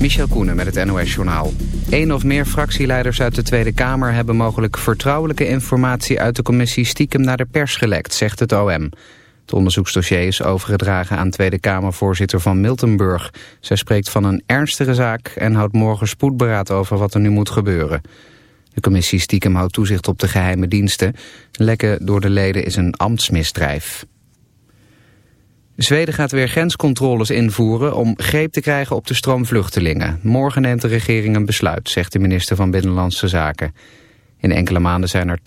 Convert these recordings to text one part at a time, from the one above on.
Michel Koenen met het NOS-journaal. Eén of meer fractieleiders uit de Tweede Kamer... hebben mogelijk vertrouwelijke informatie uit de commissie stiekem naar de pers gelekt, zegt het OM. Het onderzoeksdossier is overgedragen aan Tweede Kamervoorzitter van Miltenburg. Zij spreekt van een ernstige zaak en houdt morgen spoedberaad over wat er nu moet gebeuren. De commissie stiekem houdt toezicht op de geheime diensten. Lekken door de leden is een ambtsmisdrijf. Zweden gaat weer grenscontroles invoeren om greep te krijgen op de stroom vluchtelingen. Morgen neemt de regering een besluit, zegt de minister van Binnenlandse Zaken. In enkele maanden zijn er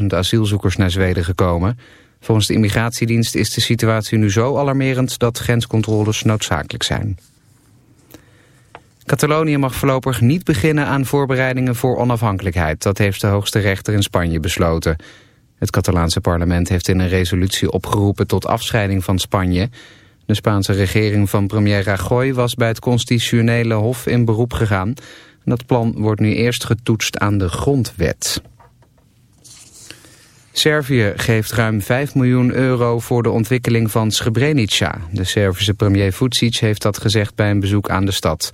80.000 asielzoekers naar Zweden gekomen. Volgens de immigratiedienst is de situatie nu zo alarmerend dat grenscontroles noodzakelijk zijn. Catalonië mag voorlopig niet beginnen aan voorbereidingen voor onafhankelijkheid. Dat heeft de hoogste rechter in Spanje besloten. Het Catalaanse parlement heeft in een resolutie opgeroepen tot afscheiding van Spanje. De Spaanse regering van premier Rajoy was bij het constitutionele hof in beroep gegaan. Dat plan wordt nu eerst getoetst aan de grondwet. Servië geeft ruim 5 miljoen euro voor de ontwikkeling van Srebrenica. De Servische premier Vucic heeft dat gezegd bij een bezoek aan de stad.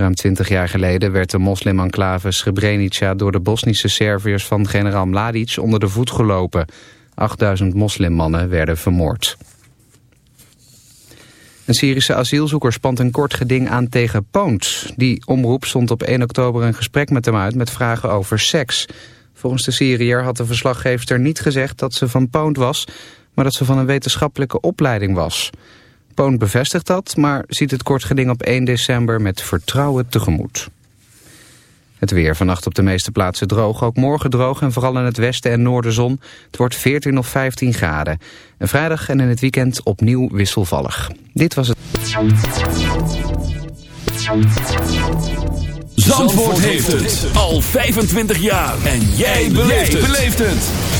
Ruim 20 jaar geleden werd de moslimenclave Srebrenica door de Bosnische Serviërs van generaal Mladic onder de voet gelopen. 8000 moslimmannen werden vermoord. Een Syrische asielzoeker spant een kort geding aan tegen Poont. Die omroep stond op 1 oktober een gesprek met hem uit met vragen over seks. Volgens de Syriër had de verslaggever niet gezegd dat ze van Poont was... maar dat ze van een wetenschappelijke opleiding was. Poon bevestigt dat, maar ziet het kort geding op 1 december met vertrouwen tegemoet. Het weer vannacht op de meeste plaatsen droog. Ook morgen droog en vooral in het westen en noorden zon. Het wordt 14 of 15 graden. En vrijdag en in het weekend opnieuw wisselvallig. Dit was het... Zandvoort heeft het al 25 jaar. En jij beleeft het.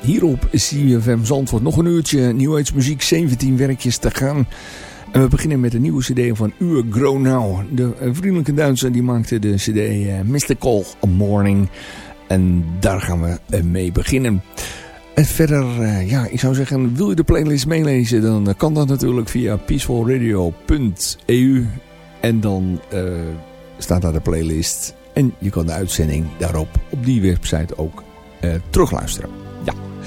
Hier op CFM Zandvoort nog een uurtje nieuwheidsmuziek, 17 werkjes te gaan. En we beginnen met een nieuwe cd van Uwe Gronau. De vriendelijke Duitser die maakte de cd uh, Mystical Morning. En daar gaan we uh, mee beginnen. En verder, ja, ik zou zeggen, wil je de playlist meelezen? Dan kan dat natuurlijk via peacefulradio.eu. En dan staat daar de playlist. En je kan de uitzending daarop op die website ook terugluisteren. Ja,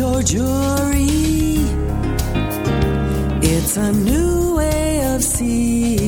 Or jury. It's a new way of seeing.